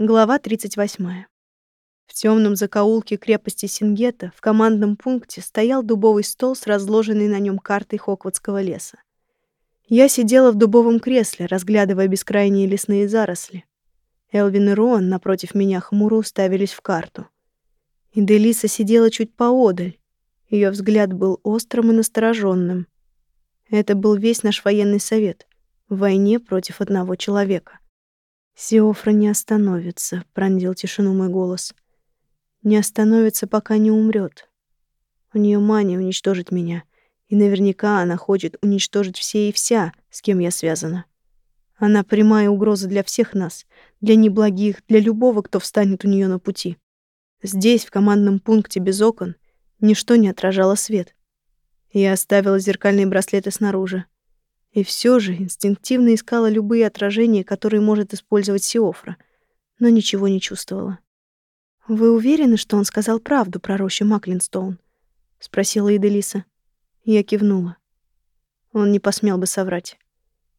Глава 38. В темном закоулке крепости Сингета в командном пункте стоял дубовый стол с разложенной на нем картой Хоквудского леса. Я сидела в дубовом кресле, разглядывая бескрайние лесные заросли. Элвин и Роан напротив меня хмуро уставились в карту. И Делиса сидела чуть поодаль. Ее взгляд был острым и настороженным. Это был весь наш военный совет в войне против одного человека. «Сиофра не остановится», — пронзил тишину мой голос. «Не остановится, пока не умрет. У нее мания уничтожить меня, и наверняка она хочет уничтожить все и вся, с кем я связана. Она прямая угроза для всех нас, для неблагих, для любого, кто встанет у нее на пути. Здесь, в командном пункте без окон, ничто не отражало свет. Я оставила зеркальные браслеты снаружи. И все же инстинктивно искала любые отражения, которые может использовать Сиофра, но ничего не чувствовала. «Вы уверены, что он сказал правду про рощу Маклинстоун?» — спросила Иделиса. Я кивнула. Он не посмел бы соврать.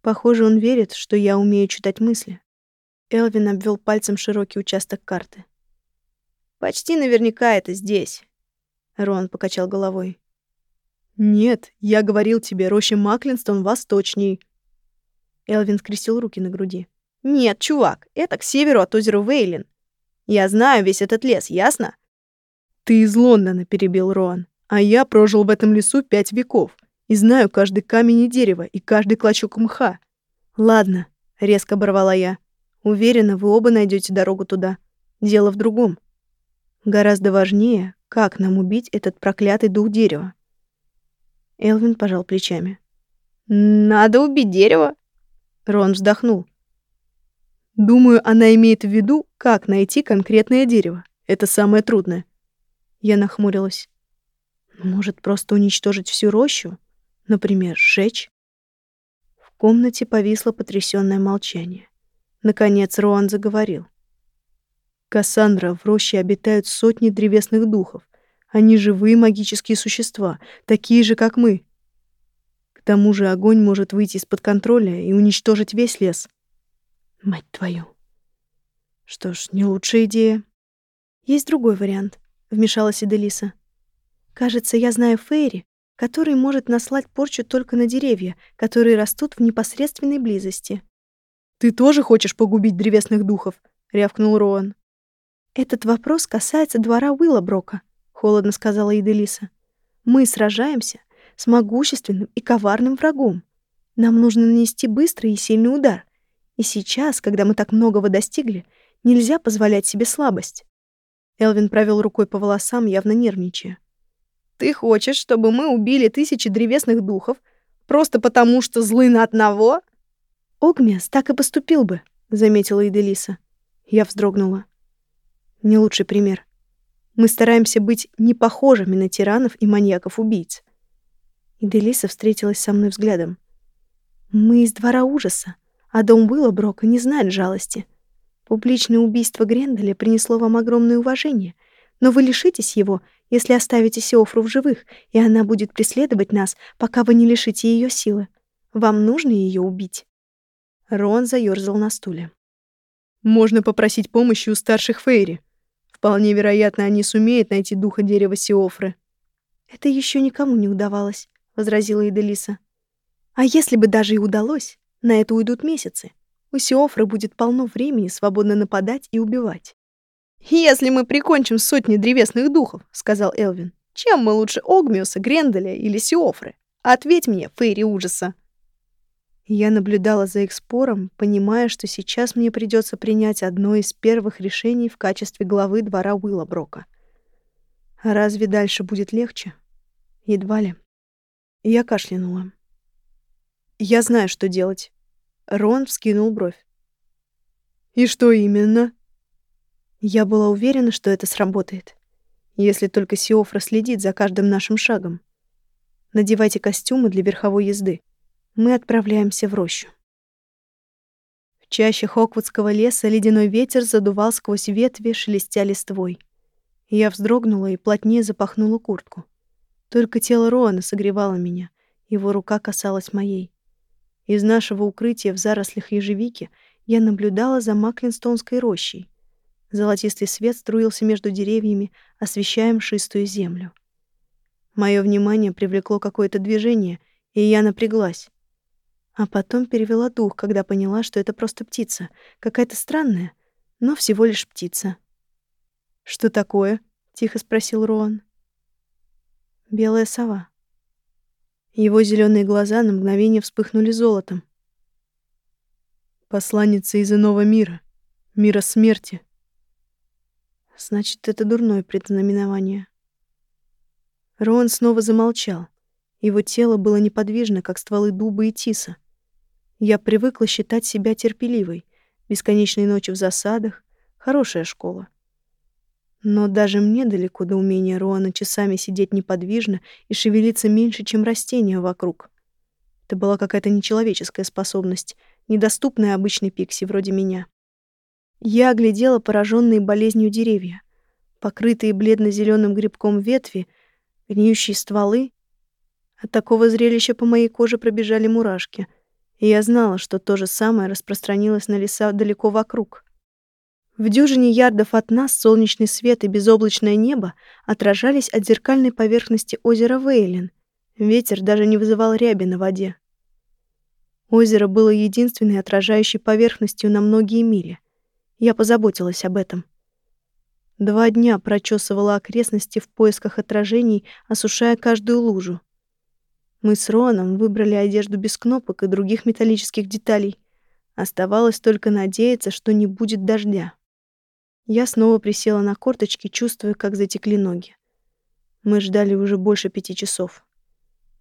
Похоже, он верит, что я умею читать мысли. Элвин обвел пальцем широкий участок карты. «Почти наверняка это здесь», — Рон покачал головой. «Нет, я говорил тебе, роща Маклинстон восточней». Элвин скрестил руки на груди. «Нет, чувак, это к северу от озера Вейлин. Я знаю весь этот лес, ясно?» «Ты из Лондона», — перебил Роан. «А я прожил в этом лесу пять веков и знаю каждый камень и дерево, и каждый клочок мха». «Ладно», — резко оборвала я. «Уверена, вы оба найдете дорогу туда. Дело в другом. Гораздо важнее, как нам убить этот проклятый дух дерева. Элвин пожал плечами. «Надо убить дерево!» Рон вздохнул. «Думаю, она имеет в виду, как найти конкретное дерево. Это самое трудное». Я нахмурилась. «Может, просто уничтожить всю рощу? Например, сжечь?» В комнате повисло потрясённое молчание. Наконец Роан заговорил. «Кассандра, в роще обитают сотни древесных духов. Они живые магические существа, такие же, как мы. К тому же огонь может выйти из-под контроля и уничтожить весь лес. Мать твою. Что ж, не лучшая идея. Есть другой вариант, вмешалась Иделиса. Кажется, я знаю Фейри, который может наслать порчу только на деревья, которые растут в непосредственной близости. Ты тоже хочешь погубить древесных духов? рявкнул Роан. Этот вопрос касается двора Уиллаброка, холодно сказала Иделиса. Мы сражаемся с могущественным и коварным врагом. Нам нужно нанести быстрый и сильный удар. И сейчас, когда мы так многого достигли, нельзя позволять себе слабость. Элвин провел рукой по волосам, явно нервничая. Ты хочешь, чтобы мы убили тысячи древесных духов просто потому, что злы на одного? Огмиас так и поступил бы, заметила Иделиса. Я вздрогнула. Не лучший пример. Мы стараемся быть не похожими на тиранов и маньяков-убийц. И Делиса встретилась со мной взглядом. Мы из двора ужаса, а дом Уиллоброка не знает жалости. Публичное убийство Гренделя принесло вам огромное уважение, но вы лишитесь его, если оставите Сеофру в живых, и она будет преследовать нас, пока вы не лишите ее силы. Вам нужно ее убить. Рон заёрзал на стуле. Можно попросить помощи у старших Фейри. Вполне вероятно, они сумеют найти духа дерева Сиофры. Это еще никому не удавалось, возразила Иделиса. А если бы даже и удалось, на это уйдут месяцы. У Сиофры будет полно времени свободно нападать и убивать. «Если мы прикончим сотни древесных духов», — сказал Элвин, «чем мы лучше Огмиуса, Гренделя или Сиофры? Ответь мне, Фейри ужаса». Я наблюдала за их спором, понимая, что сейчас мне придется принять одно из первых решений в качестве главы двора Уиллаброка. Разве дальше будет легче? Едва ли. Я кашлянула. Я знаю, что делать. Рон вскинул бровь. И что именно? Я была уверена, что это сработает. Если только Сиофра следит за каждым нашим шагом. Надевайте костюмы для верховой езды мы отправляемся в рощу. В чаще Хоквудского леса ледяной ветер задувал сквозь ветви, шелестя листвой. Я вздрогнула и плотнее запахнула куртку. Только тело Роана согревало меня, его рука касалась моей. Из нашего укрытия в зарослях ежевики я наблюдала за Маклинстонской рощей. Золотистый свет струился между деревьями, освещая мшистую землю. Мое внимание привлекло какое-то движение, и я напряглась. А потом перевела дух, когда поняла, что это просто птица, какая-то странная, но всего лишь птица. «Что такое?» — тихо спросил Роан. «Белая сова». Его зеленые глаза на мгновение вспыхнули золотом. «Посланница из иного мира, мира смерти», Значит, это дурное предзнаменование. Роан снова замолчал. Его тело было неподвижно, как стволы дуба и тиса. Я привыкла считать себя терпеливой. Бесконечные ночи в засадах — хорошая школа. Но даже мне далеко до умения Роана часами сидеть неподвижно и шевелиться меньше, чем растения вокруг. Это была какая-то нечеловеческая способность, недоступная обычной пикси вроде меня. Я оглядела пораженные болезнью деревья, покрытые бледно зеленым грибком ветви, гниющие стволы. От такого зрелища по моей коже пробежали мурашки, и я знала, что то же самое распространилось на леса далеко вокруг. В дюжине ярдов от нас солнечный свет и безоблачное небо отражались от зеркальной поверхности озера Вейлен. Ветер даже не вызывал ряби на воде. Озеро было единственной отражающей поверхностью на многие мили — я позаботилась об этом. Два дня прочесывала окрестности в поисках отражений, осушая каждую лужу. Мы с Роном выбрали одежду без кнопок и других металлических деталей. Оставалось только надеяться, что не будет дождя. Я снова присела на корточки, чувствуя, как затекли ноги. Мы ждали уже больше пяти часов.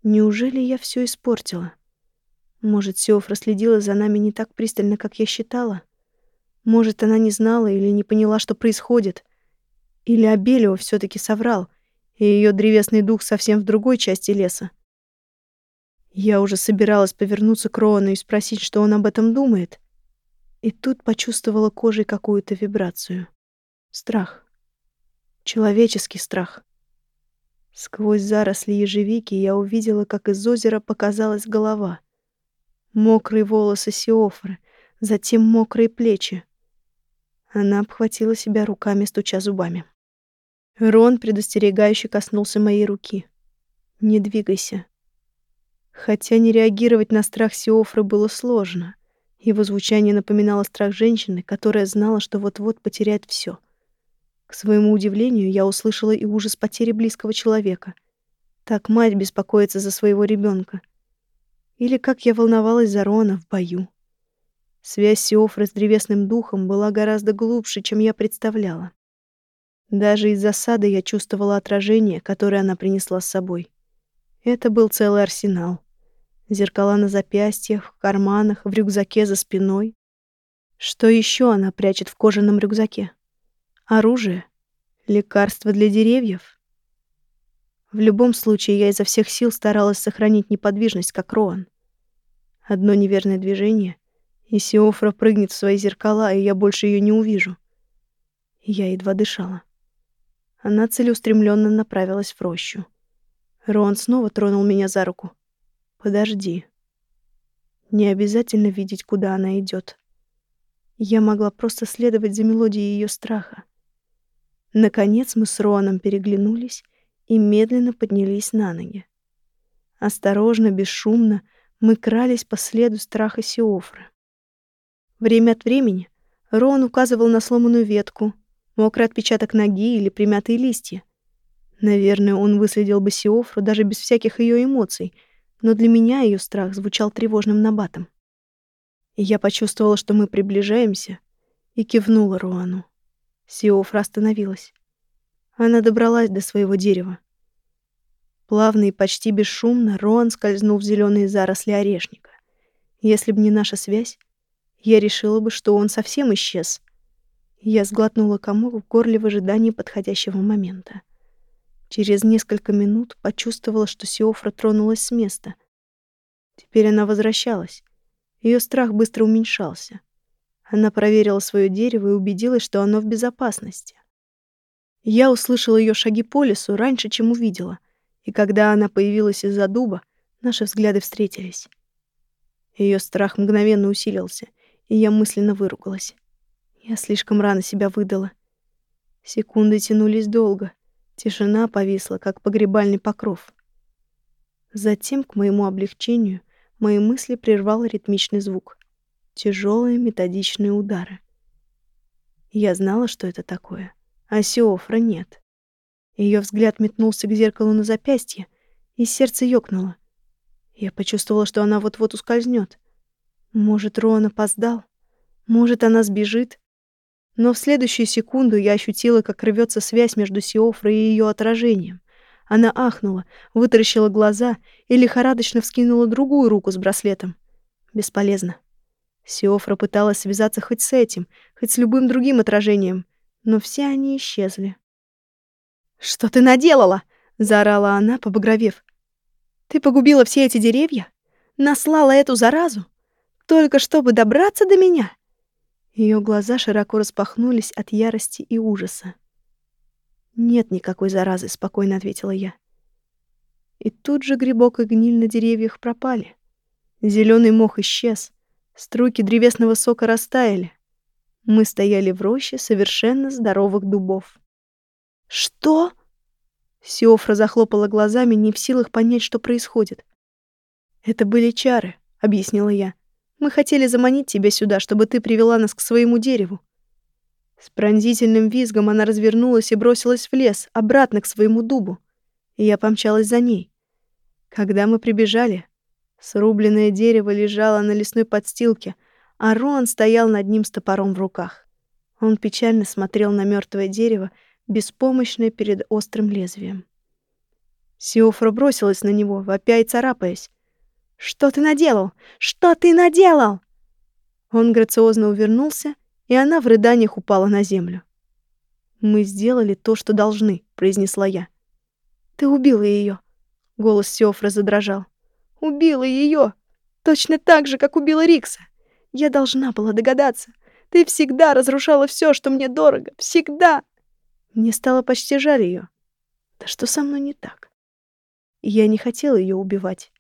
Неужели я все испортила? Может, Сеофра следила за нами не так пристально, как я считала? Может, она не знала или не поняла, что происходит. Или Абелио все таки соврал, и ее древесный дух совсем в другой части леса. Я уже собиралась повернуться к Роану и спросить, что он об этом думает. И тут почувствовала кожей какую-то вибрацию. Страх. Человеческий страх. Сквозь заросли ежевики я увидела, как из озера показалась голова. Мокрые волосы Сиофры, затем мокрые плечи. Она обхватила себя руками, стуча зубами. Рон предостерегающе коснулся моей руки. «Не двигайся». Хотя не реагировать на страх Сиофры было сложно. Его звучание напоминало страх женщины, которая знала, что вот-вот потеряет все. К своему удивлению, я услышала и ужас потери близкого человека. Так мать беспокоится за своего ребенка. Или как я волновалась за Рона в бою. Связь Сиофры с древесным духом была гораздо глубже, чем я представляла. Даже из засады я чувствовала отражение, которое она принесла с собой. Это был целый арсенал. Зеркала на запястьях, в карманах, в рюкзаке за спиной. Что еще она прячет в кожаном рюкзаке? Оружие? Лекарство для деревьев? В любом случае, я изо всех сил старалась сохранить неподвижность, как Роан. Одно неверное движение — и Сиофра прыгнет в свои зеркала, и я больше ее не увижу. Я едва дышала. Она целеустремленно направилась в рощу. Рон снова тронул меня за руку. «Подожди. Не обязательно видеть, куда она идет. Я могла просто следовать за мелодией ее страха. Наконец мы с Роаном переглянулись и медленно поднялись на ноги. Осторожно, бесшумно мы крались по следу страха Сиофры. Время от времени Роан указывал на сломанную ветку, мокрый отпечаток ноги или примятые листья. Наверное, он выследил бы Сиофру даже без всяких ее эмоций, но для меня ее страх звучал тревожным набатом. Я почувствовала, что мы приближаемся, и кивнула Роану. Сиофра остановилась. Она добралась до своего дерева. Плавно и почти бесшумно Роан скользнул в зеленые заросли орешника. Если бы не наша связь, я решила бы, что он совсем исчез. Я сглотнула комок в горле в ожидании подходящего момента. Через несколько минут почувствовала, что Сиофра тронулась с места. Теперь она возвращалась. Ее страх быстро уменьшался. Она проверила свое дерево и убедилась, что оно в безопасности. Я услышала ее шаги по лесу раньше, чем увидела, и когда она появилась из-за дуба, наши взгляды встретились. Ее страх мгновенно усилился, и я мысленно выругалась. Я слишком рано себя выдала. Секунды тянулись долго. Тишина повисла, как погребальный покров. Затем, к моему облегчению, мои мысли прервал ритмичный звук. Тяжелые методичные удары. Я знала, что это такое, а Сиофра нет. Ее взгляд метнулся к зеркалу на запястье, и сердце ёкнуло. Я почувствовала, что она вот-вот ускользнет. Может, Рон опоздал? Может, она сбежит? Но в следующую секунду я ощутила, как рвется связь между Сиофрой и ее отражением. Она ахнула, вытаращила глаза и лихорадочно вскинула другую руку с браслетом. Бесполезно. Сиофра пыталась связаться хоть с этим, хоть с любым другим отражением, но все они исчезли. «Что ты наделала?» — заорала она, побагровев. «Ты погубила все эти деревья? Наслала эту заразу? Только чтобы добраться до меня?» Ее глаза широко распахнулись от ярости и ужаса. «Нет никакой заразы», — спокойно ответила я. И тут же грибок и гниль на деревьях пропали. Зеленый мох исчез, струйки древесного сока растаяли. Мы стояли в роще совершенно здоровых дубов. «Что?» Сиофра захлопала глазами, не в силах понять, что происходит. «Это были чары», — объяснила я. «Мы хотели заманить тебя сюда, чтобы ты привела нас к своему дереву. С пронзительным визгом она развернулась и бросилась в лес, обратно к своему дубу. И я помчалась за ней. Когда мы прибежали, срубленное дерево лежало на лесной подстилке, а Рон стоял над ним с топором в руках. Он печально смотрел на мертвое дерево, беспомощное перед острым лезвием. Сиофра бросилась на него, вопя и царапаясь. «Что ты наделал? Что ты наделал?» Он грациозно увернулся и она в рыданиях упала на землю. «Мы сделали то, что должны», — произнесла я. «Ты убила ее. голос Сёфра задрожал. «Убила ее, Точно так же, как убила Рикса! Я должна была догадаться. Ты всегда разрушала все, что мне дорого. Всегда!» Мне стало почти жаль ее. Да что со мной не так? Я не хотела ее убивать.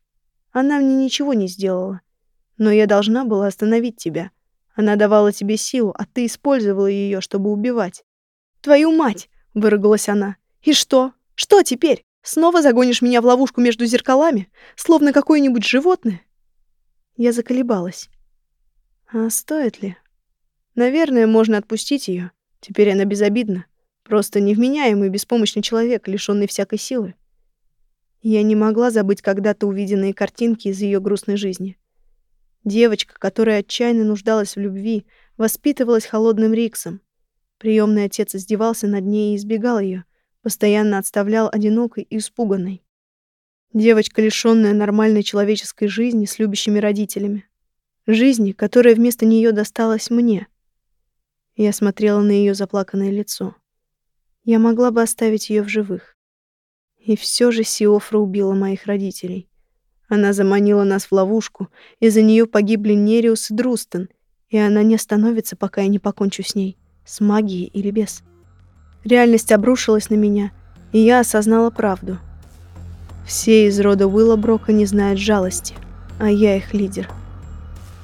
Она мне ничего не сделала. Но я должна была остановить тебя. Она давала тебе силу, а ты использовала ее, чтобы убивать. Твою мать, выругалась она. И что? Что теперь? Снова загонишь меня в ловушку между зеркалами, словно какое-нибудь животное? Я заколебалась. А стоит ли? Наверное, можно отпустить ее. Теперь она безобидна. Просто невменяемый, беспомощный человек, лишённый всякой силы. Я не могла забыть когда-то увиденные картинки из ее грустной жизни. Девочка, которая отчаянно нуждалась в любви, воспитывалась холодным Риксом. Приемный отец издевался над ней и избегал ее, постоянно отставлял одинокой и испуганной. Девочка, лишённая нормальной человеческой жизни с любящими родителями. Жизни, которая вместо нее досталась мне. Я смотрела на ее заплаканное лицо. Я могла бы оставить ее в живых. И все же Сиофра убила моих родителей. Она заманила нас в ловушку, из-за нее погибли Нериус и Друстен, и она не остановится, пока я не покончу с ней, с магией или без. Реальность обрушилась на меня, и я осознала правду. Все из рода Уиллоброка не знают жалости, а я их лидер.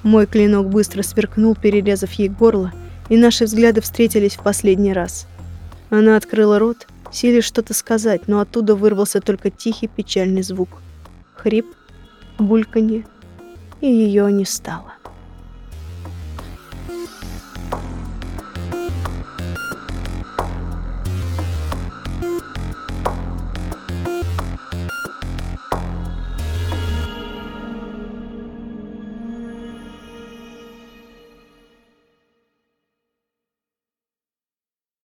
Мой клинок быстро сверкнул, перерезав ей горло, и наши взгляды встретились в последний раз. Она открыла рот, силясь что-то сказать, но оттуда вырвался только тихий печальный звук. Хрип, бульканье, и ее не стало.